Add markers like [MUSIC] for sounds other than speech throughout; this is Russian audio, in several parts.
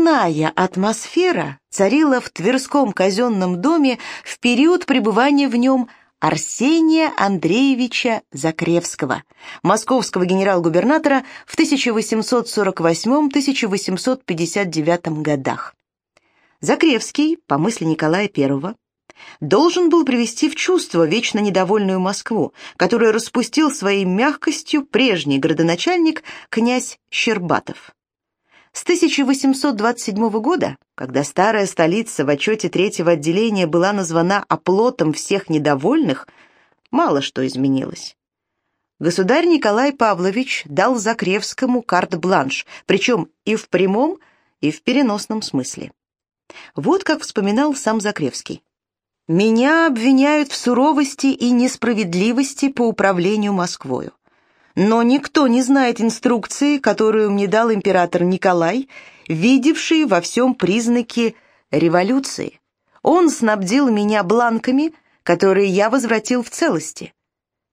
иная атмосфера царила в Тверском казенном доме в период пребывания в нем Арсения Андреевича Закревского, московского генерал-губернатора в 1848-1859 годах. Закревский, по мысли Николая I, должен был привести в чувство вечно недовольную Москву, которую распустил своей мягкостью прежний градоначальник князь Щербатов. С 1827 года, когда старая столица в отчете третьего отделения была названа оплотом всех недовольных, мало что изменилось. Государь Николай Павлович дал Закревскому карт-бланш, причем и в прямом, и в переносном смысле. Вот как вспоминал сам Закревский. «Меня обвиняют в суровости и несправедливости по управлению Москвою. Но никто не знает инструкции, которую мне дал император Николай, видевший во всем признаки революции. Он снабдил меня бланками, которые я возвратил в целости.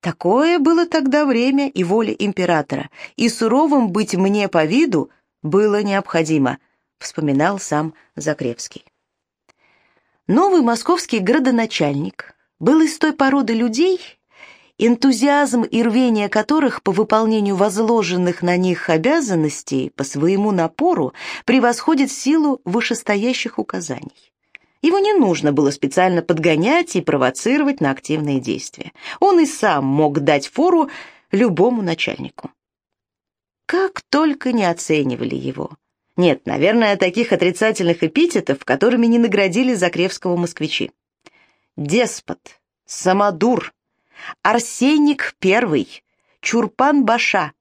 Такое было тогда время и воля императора, и суровым быть мне по виду было необходимо, вспоминал сам Закревский. Новый московский градоначальник был из той породы людей, энтузиазм и рвение которых по выполнению возложенных на них обязанностей по своему напору превосходит силу вышестоящих указаний. Его не нужно было специально подгонять и провоцировать на активные действия. Он и сам мог дать фору любому начальнику. Как только не оценивали его. Нет, наверное, таких отрицательных эпитетов, которыми не наградили Закревского москвичи. Деспот, самодур, Арсеник Первый, Чурпан-Баша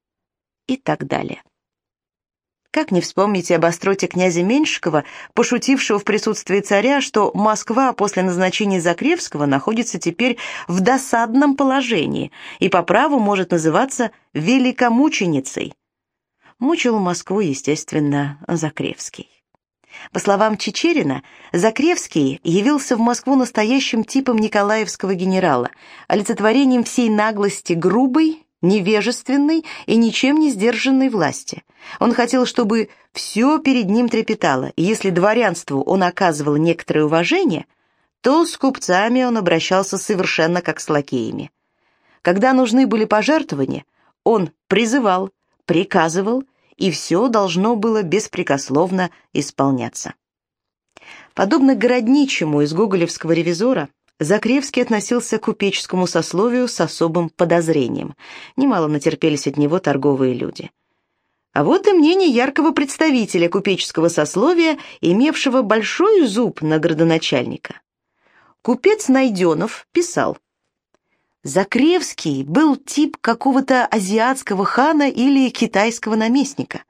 и так далее. Как не вспомнить об остроте князя Меньшикова, пошутившего в присутствии царя, что Москва после назначения Закревского находится теперь в досадном положении и по праву может называться великомученицей. Мучил Москву, естественно, Закревский. По словам Чечерина, Закревский явился в Москву настоящим типом николаевского генерала, олицетворением всей наглости грубой, невежественной и ничем не сдержанной власти. Он хотел, чтобы все перед ним трепетало, и если дворянству он оказывал некоторое уважение, то с купцами он обращался совершенно как с лакеями. Когда нужны были пожертвования, он призывал, приказывал и все должно было беспрекословно исполняться. Подобно городничему из гоголевского ревизора, Закревский относился к купеческому сословию с особым подозрением. Немало натерпелись от него торговые люди. А вот и мнение яркого представителя купеческого сословия, имевшего большой зуб на градоначальника. Купец Найденов писал, Закревский был тип какого-то азиатского хана или китайского наместника.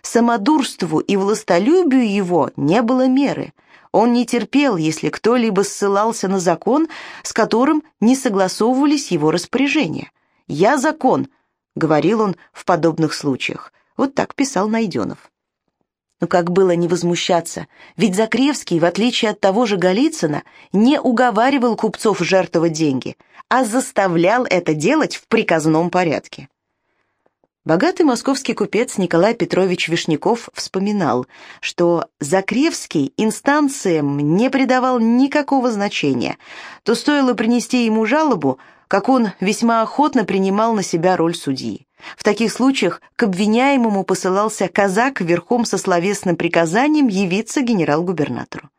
Самодурству и властолюбию его не было меры. Он не терпел, если кто-либо ссылался на закон, с которым не согласовывались его распоряжения. «Я закон», — говорил он в подобных случаях. Вот так писал Найденов. Но как было не возмущаться, ведь Закревский, в отличие от того же Голицына, не уговаривал купцов жертвовать деньги, а заставлял это делать в приказном порядке. Богатый московский купец Николай Петрович Вишняков вспоминал, что Закревский инстанциям не придавал никакого значения, то стоило принести ему жалобу, как он весьма охотно принимал на себя роль судьи. В таких случаях к обвиняемому посылался казак верхом со словесным приказанием явиться генерал-губернатору.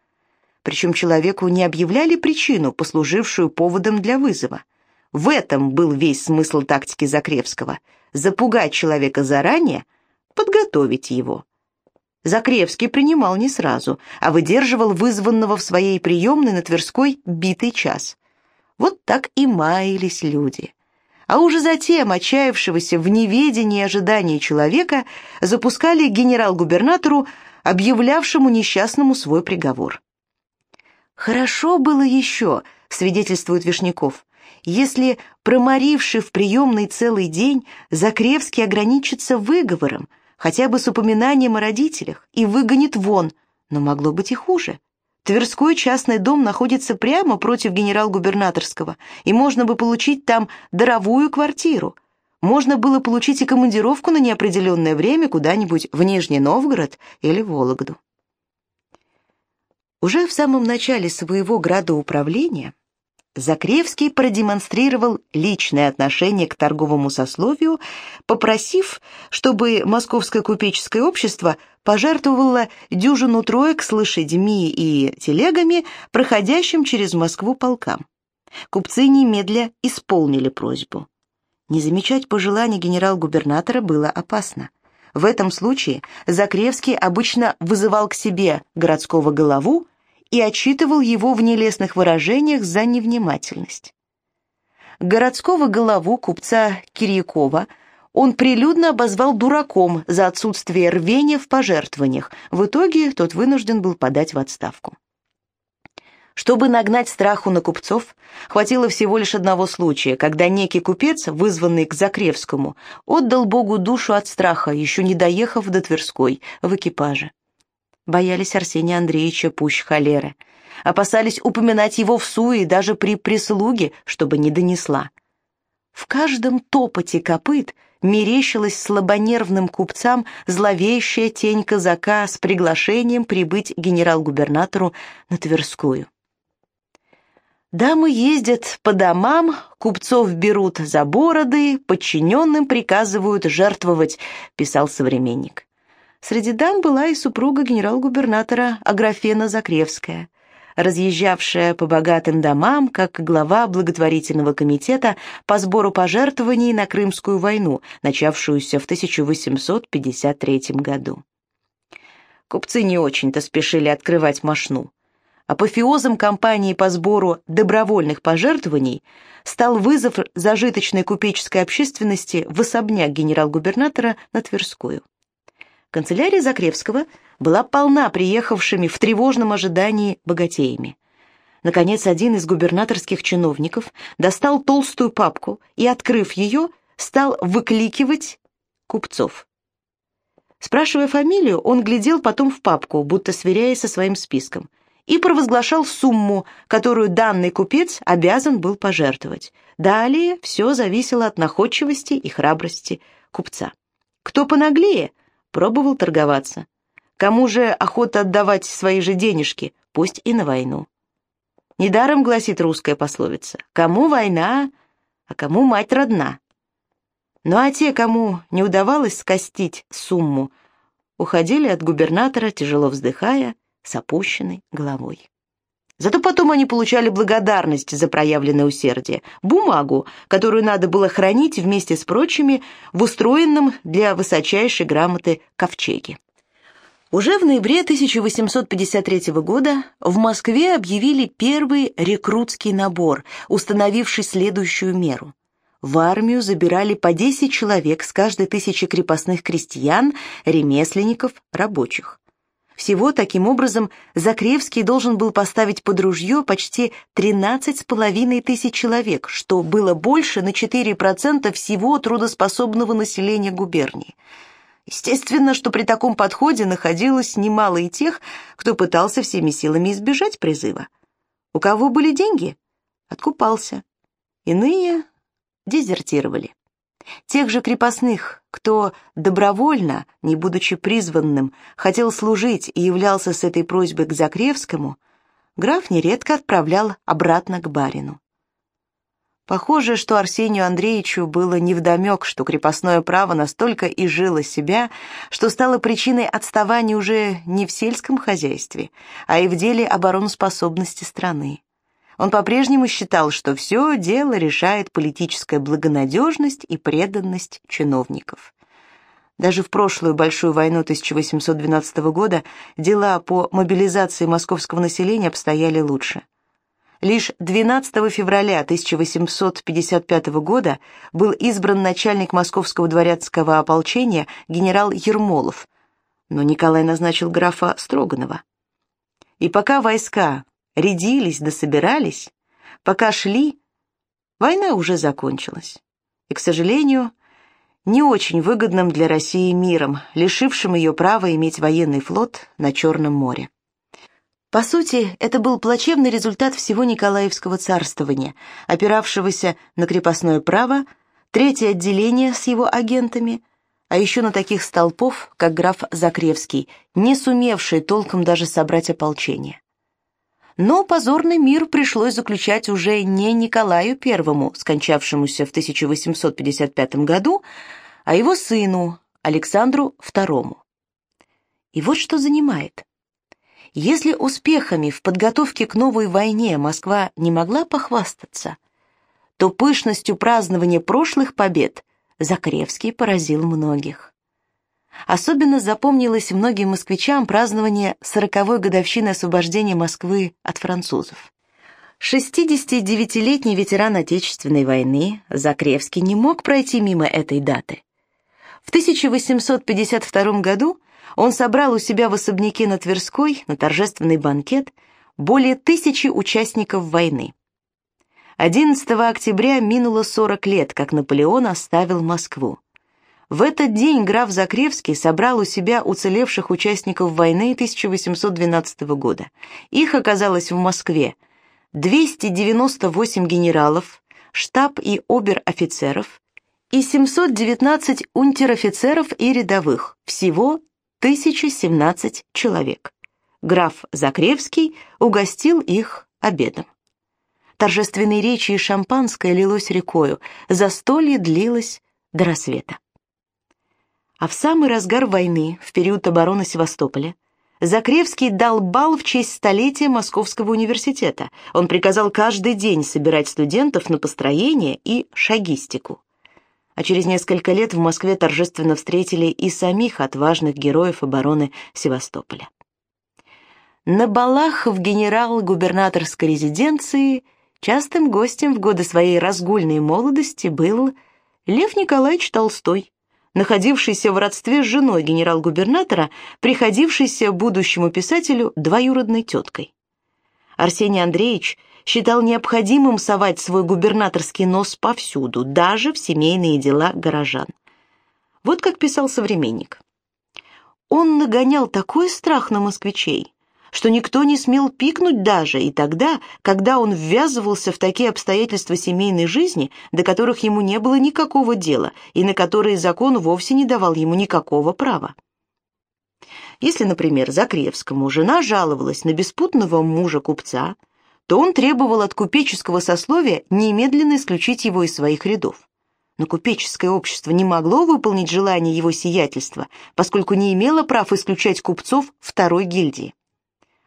Причем человеку не объявляли причину, послужившую поводом для вызова. В этом был весь смысл тактики Закревского – запугать человека заранее, подготовить его. Закревский принимал не сразу, а выдерживал вызванного в своей приемной на Тверской битый час. Вот так и маялись люди а уже затем отчаявшегося в неведении ожиданий человека запускали генерал-губернатору, объявлявшему несчастному свой приговор. «Хорошо было еще», — свидетельствует Вишняков, «если, проморивший в приемный целый день, Закревский ограничится выговором, хотя бы с упоминанием о родителях, и выгонит вон, но могло быть и хуже. Тверской частный дом находится прямо против генерал-губернаторского, и можно бы получить там даровую квартиру. Можно было получить и командировку на неопределенное время куда-нибудь в Нижний Новгород или Вологду. Уже в самом начале своего градоуправления Закревский продемонстрировал личное отношение к торговому сословию, попросив, чтобы Московское купеческое общество пожертвовало дюжину троек с лошадьми и телегами, проходящим через Москву полкам. Купцы немедля исполнили просьбу. Не замечать пожеланий генерал-губернатора было опасно. В этом случае Закревский обычно вызывал к себе городского голову и отчитывал его в нелестных выражениях за невнимательность. Городского голову купца Кирьякова он прилюдно обозвал дураком за отсутствие рвения в пожертвованиях. В итоге тот вынужден был подать в отставку. Чтобы нагнать страху на купцов, хватило всего лишь одного случая, когда некий купец, вызванный к Закревскому, отдал Богу душу от страха, еще не доехав до Тверской, в экипаже. Боялись Арсения Андреевича пуще холеры. Опасались упоминать его в суе даже при прислуге, чтобы не донесла. В каждом топоте копыт мерещилась слабонервным купцам зловещая тень казака с приглашением прибыть генерал-губернатору на Тверскую. Дамы ездят по домам, купцов берут за бороды, подчиненным приказывают жертвовать, писал современник. Среди дам была и супруга генерал-губернатора Аграфена Закревская, разъезжавшая по богатым домам как глава благотворительного комитета по сбору пожертвований на Крымскую войну, начавшуюся в 1853 году. Купцы не очень-то спешили открывать мошну. Апофеозом кампании по сбору добровольных пожертвований стал вызов зажиточной купеческой общественности в особняк генерал-губернатора на Тверскую. Канцелярия Закревского была полна приехавшими в тревожном ожидании богатеями. Наконец, один из губернаторских чиновников достал толстую папку и, открыв ее, стал выкликивать купцов. Спрашивая фамилию, он глядел потом в папку, будто сверяясь со своим списком и провозглашал сумму, которую данный купец обязан был пожертвовать. Далее все зависело от находчивости и храбрости купца. Кто понаглее, пробовал торговаться. Кому же охота отдавать свои же денежки, пусть и на войну. Недаром гласит русская пословица «Кому война, а кому мать родна». Ну а те, кому не удавалось скостить сумму, уходили от губернатора, тяжело вздыхая, с опущенной головой. Зато потом они получали благодарность за проявленное усердие, бумагу, которую надо было хранить вместе с прочими в устроенном для высочайшей грамоты ковчеге. Уже в ноябре 1853 года в Москве объявили первый рекрутский набор, установивший следующую меру. В армию забирали по 10 человек с каждой тысячи крепостных крестьян, ремесленников, рабочих. Всего таким образом Закревский должен был поставить под ружье почти 13 с половиной тысяч человек, что было больше на 4% всего трудоспособного населения губернии. Естественно, что при таком подходе находилось немало и тех, кто пытался всеми силами избежать призыва. У кого были деньги? Откупался. Иные дезертировали. Тех же крепостных, кто добровольно, не будучи призванным, хотел служить и являлся с этой просьбой к Закревскому, граф нередко отправлял обратно к барину. Похоже, что Арсению Андреевичу было невдомек, что крепостное право настолько изжило себя, что стало причиной отставания уже не в сельском хозяйстве, а и в деле обороноспособности страны. Он по-прежнему считал, что все дело решает политическая благонадежность и преданность чиновников. Даже в прошлую большую войну 1812 года дела по мобилизации московского населения обстояли лучше. Лишь 12 февраля 1855 года был избран начальник московского дворянского ополчения генерал Ермолов, но Николай назначил графа Строганова. И пока войска рядились да собирались, пока шли, война уже закончилась. И, к сожалению, не очень выгодным для России миром, лишившим ее права иметь военный флот на Черном море. По сути, это был плачевный результат всего Николаевского царствования, опиравшегося на крепостное право, третье отделение с его агентами, а еще на таких столпов, как граф Закревский, не сумевший толком даже собрать ополчение. Но позорный мир пришлось заключать уже не Николаю I, скончавшемуся в 1855 году, а его сыну Александру II. И вот что занимает. Если успехами в подготовке к новой войне Москва не могла похвастаться, то пышностью празднования прошлых побед Закревский поразил многих. Особенно запомнилось многим москвичам празднование сороковой годовщины освобождения Москвы от французов. 69-летний ветеран Отечественной войны Закревский не мог пройти мимо этой даты. В 1852 году он собрал у себя в особняке на Тверской на торжественный банкет более тысячи участников войны. 11 октября минуло 40 лет, как Наполеон оставил Москву. В этот день граф Закревский собрал у себя уцелевших участников войны 1812 года. Их оказалось в Москве 298 генералов, штаб и обер-офицеров и 719 унтер-офицеров и рядовых, всего 1017 человек. Граф Закревский угостил их обедом. Торжественной речи и шампанское лилось рекою, застолье длилось до рассвета. А в самый разгар войны, в период обороны Севастополя, Закревский дал бал в честь столетия Московского университета. Он приказал каждый день собирать студентов на построение и шагистику. А через несколько лет в Москве торжественно встретили и самих отважных героев обороны Севастополя. На балах в генерал-губернаторской резиденции частым гостем в годы своей разгульной молодости был Лев Николаевич Толстой находившийся в родстве с женой генерал-губернатора, приходившийся будущему писателю двоюродной теткой. Арсений Андреевич считал необходимым совать свой губернаторский нос повсюду, даже в семейные дела горожан. Вот как писал современник. Он нагонял такой страх на москвичей, что никто не смел пикнуть даже и тогда, когда он ввязывался в такие обстоятельства семейной жизни, до которых ему не было никакого дела и на которые закон вовсе не давал ему никакого права. Если, например, Закревскому жена жаловалась на беспутного мужа купца, то он требовал от купеческого сословия немедленно исключить его из своих рядов. Но купеческое общество не могло выполнить желание его сиятельства, поскольку не имело прав исключать купцов второй гильдии.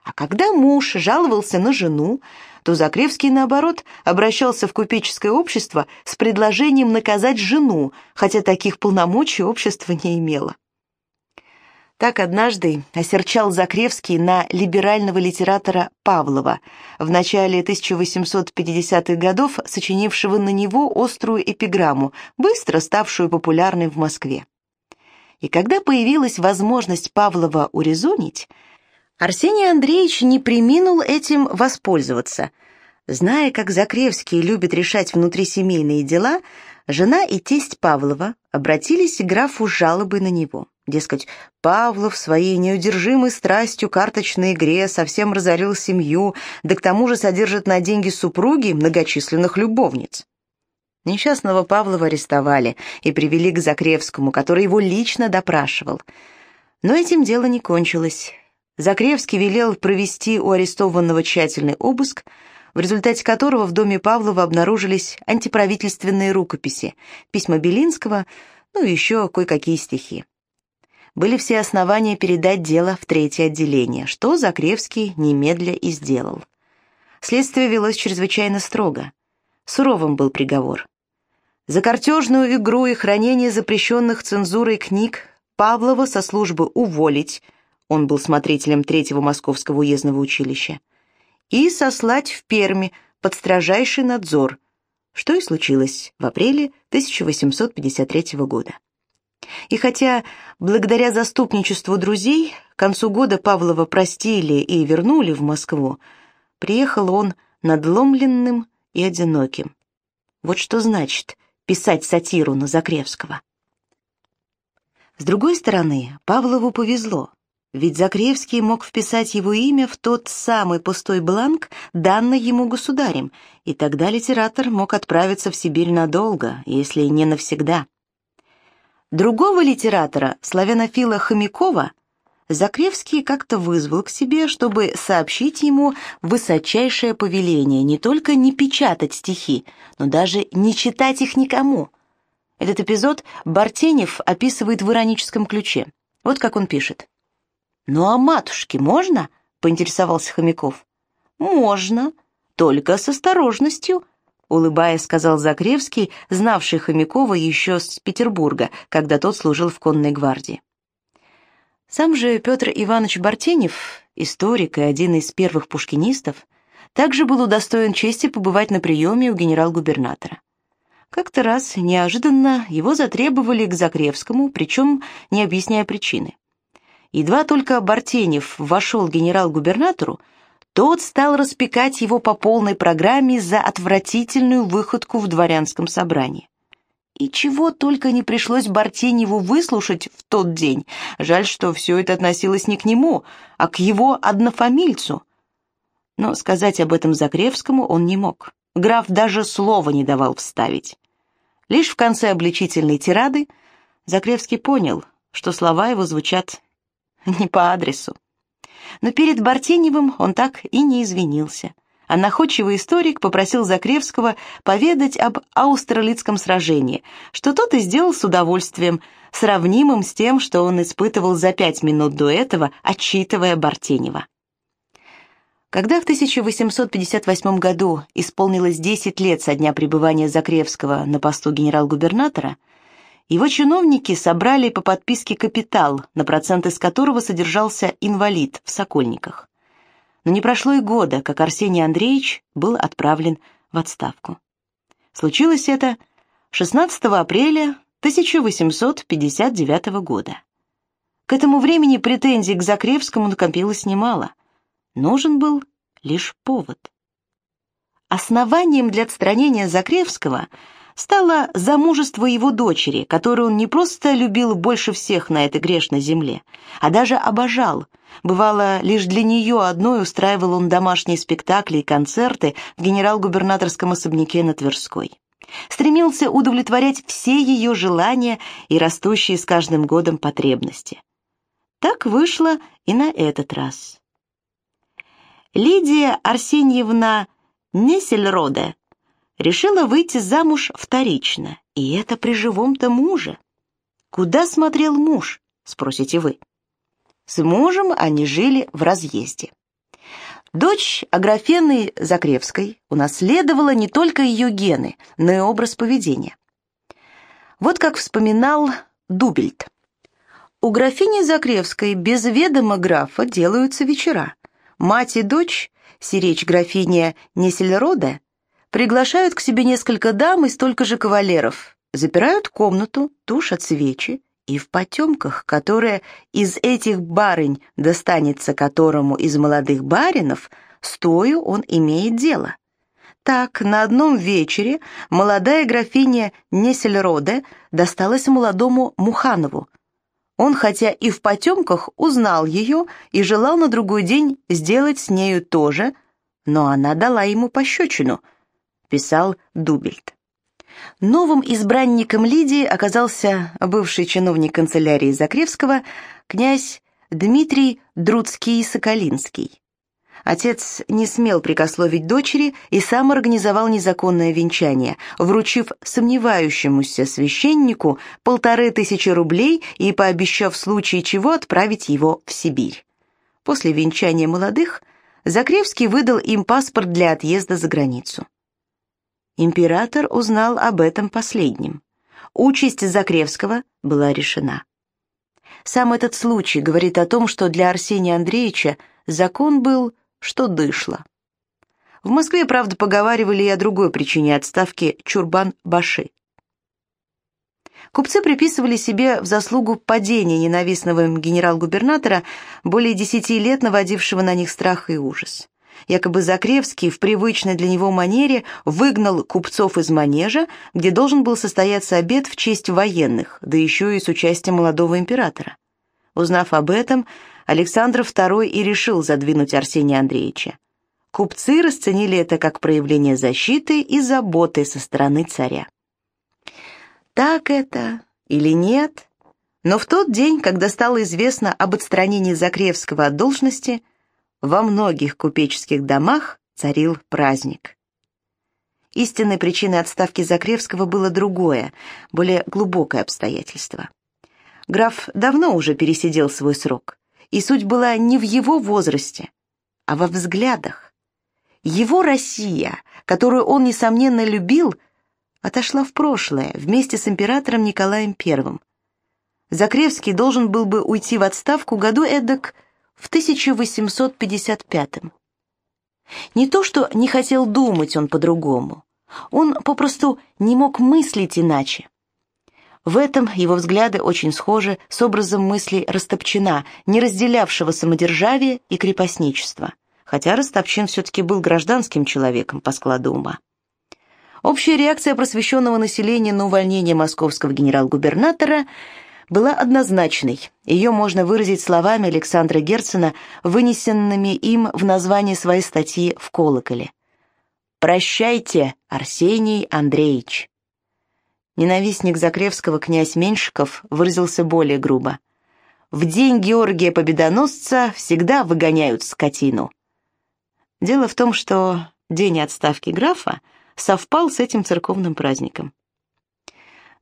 А когда муж жаловался на жену, то Закревский, наоборот, обращался в купеческое общество с предложением наказать жену, хотя таких полномочий общество не имело. Так однажды осерчал Закревский на либерального литератора Павлова, в начале 1850-х годов сочинившего на него острую эпиграмму, быстро ставшую популярной в Москве. И когда появилась возможность Павлова урезонить, Арсений Андреевич не приминул этим воспользоваться. Зная, как Закревский любит решать внутрисемейные дела, жена и тесть Павлова обратились к графу с жалобой на него. Дескать, Павлов своей неудержимой страстью карточной игре совсем разорил семью, да к тому же содержит на деньги супруги многочисленных любовниц. Несчастного Павлова арестовали и привели к Закревскому, который его лично допрашивал. Но этим дело не кончилось. Закревский велел провести у арестованного тщательный обыск, в результате которого в доме Павлова обнаружились антиправительственные рукописи, письма Белинского, ну и еще кое-какие стихи. Были все основания передать дело в третье отделение, что Закревский немедля и сделал. Следствие велось чрезвычайно строго. Суровым был приговор. За картежную игру и хранение запрещенных цензурой книг Павлова со службы уволить – он был смотрителем третьего Московского уездного училища, и сослать в Перми под строжайший надзор, что и случилось в апреле 1853 года. И хотя благодаря заступничеству друзей к концу года Павлова простили и вернули в Москву, приехал он надломленным и одиноким. Вот что значит писать сатиру на Закревского. С другой стороны, Павлову повезло. Ведь Закревский мог вписать его имя в тот самый пустой бланк, данный ему государем, и тогда литератор мог отправиться в Сибирь надолго, если не навсегда. Другого литератора, славянофила Хомякова, Закревский как-то вызвал к себе, чтобы сообщить ему высочайшее повеление не только не печатать стихи, но даже не читать их никому. Этот эпизод Бартенев описывает в ироническом ключе. Вот как он пишет. «Ну а матушке можно?» — поинтересовался Хомяков. «Можно, только с осторожностью», — улыбаясь, сказал Закревский, знавший Хомякова еще с Петербурга, когда тот служил в конной гвардии. Сам же Петр Иванович Бартенев, историк и один из первых пушкинистов, также был удостоен чести побывать на приеме у генерал-губернатора. Как-то раз неожиданно его затребовали к Закревскому, причем не объясняя причины. Едва только Бартенев вошел генерал-губернатору, тот стал распекать его по полной программе за отвратительную выходку в дворянском собрании. И чего только не пришлось Бартеневу выслушать в тот день. Жаль, что все это относилось не к нему, а к его однофамильцу. Но сказать об этом Закревскому он не мог. Граф даже слова не давал вставить. Лишь в конце обличительной тирады Закревский понял, что слова его звучат [LAUGHS] не по адресу. Но перед Бартеневым он так и не извинился. А находчивый историк попросил Закревского поведать об аустралицком сражении, что тот и сделал с удовольствием, сравнимым с тем, что он испытывал за пять минут до этого, отчитывая Бартенева. Когда в 1858 году исполнилось 10 лет со дня пребывания Закревского на посту генерал-губернатора, его чиновники собрали по подписке капитал, на процент из которого содержался инвалид в Сокольниках. Но не прошло и года, как Арсений Андреевич был отправлен в отставку. Случилось это 16 апреля 1859 года. К этому времени претензий к Закревскому накопилось немало. Нужен был лишь повод. Основанием для отстранения Закревского стало замужество его дочери, которую он не просто любил больше всех на этой грешной земле, а даже обожал. Бывало, лишь для нее одной устраивал он домашние спектакли и концерты в генерал-губернаторском особняке на Тверской. Стремился удовлетворять все ее желания и растущие с каждым годом потребности. Так вышло и на этот раз. Лидия Арсеньевна Несельроде решила выйти замуж вторично, и это при живом-то муже. Куда смотрел муж, спросите вы? С мужем они жили в разъезде. Дочь Аграфены Закревской унаследовала не только ее гены, но и образ поведения. Вот как вспоминал Дубельт. У графини Закревской без ведома графа делаются вечера. Мать и дочь, сиречь графиня Несельрода, приглашают к себе несколько дам и столько же кавалеров, запирают комнату, тушат свечи, и в потемках, которые из этих барынь достанется которому из молодых баринов, стою он имеет дело. Так, на одном вечере молодая графиня Несельроде досталась молодому Муханову, он, хотя и в потемках, узнал ее и желал на другой день сделать с нею то же, но она дала ему пощечину, писал Дубельт. Новым избранником Лидии оказался бывший чиновник канцелярии Закревского, князь Дмитрий Друцкий-Соколинский. Отец не смел прикословить дочери и сам организовал незаконное венчание, вручив сомневающемуся священнику полторы тысячи рублей и пообещав в случае чего отправить его в Сибирь. После венчания молодых Закревский выдал им паспорт для отъезда за границу. Император узнал об этом последним. Участь Закревского была решена. Сам этот случай говорит о том, что для Арсения Андреевича закон был что дышло. В Москве, правда, поговаривали и о другой причине отставки Чурбан-Баши. Купцы приписывали себе в заслугу падения ненавистного им генерал-губернатора, более десяти лет наводившего на них страх и ужас. Якобы Закревский в привычной для него манере выгнал купцов из манежа, где должен был состояться обед в честь военных, да еще и с участием молодого императора. Узнав об этом, Александр II и решил задвинуть Арсения Андреевича. Купцы расценили это как проявление защиты и заботы со стороны царя. Так это или нет, Но в тот день, когда стало известно об отстранении Закревского от должности, во многих купеческих домах царил праздник. Истинной причиной отставки Закревского было другое, более глубокое обстоятельство. Граф давно уже пересидел свой срок, и суть была не в его возрасте, а во взглядах. Его Россия, которую он, несомненно, любил, отошла в прошлое вместе с императором Николаем I. Закревский должен был бы уйти в отставку году эдак в 1855 -м. Не то, что не хотел думать он по-другому. Он попросту не мог мыслить иначе. В этом его взгляды очень схожи с образом мыслей Растопчина, не разделявшего самодержавие и крепостничество, хотя Растопчин все-таки был гражданским человеком по складу ума. Общая реакция просвещенного населения на увольнение московского генерал-губернатора – была однозначной. Ее можно выразить словами Александра Герцена, вынесенными им в название своей статьи в «Колоколе». «Прощайте, Арсений Андреевич». Ненавистник Закревского князь Меньшиков выразился более грубо. «В день Георгия Победоносца всегда выгоняют скотину». Дело в том, что день отставки графа совпал с этим церковным праздником.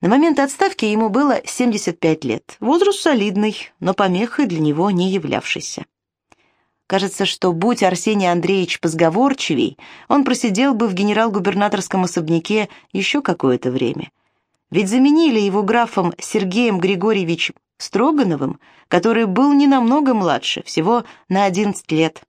На момент отставки ему было 75 лет. Возраст солидный, но помехой для него не являвшийся. Кажется, что будь Арсений Андреевич позговорчивей, он просидел бы в генерал-губернаторском особняке еще какое-то время. Ведь заменили его графом Сергеем Григорьевичем Строгановым, который был не намного младше, всего на 11 лет.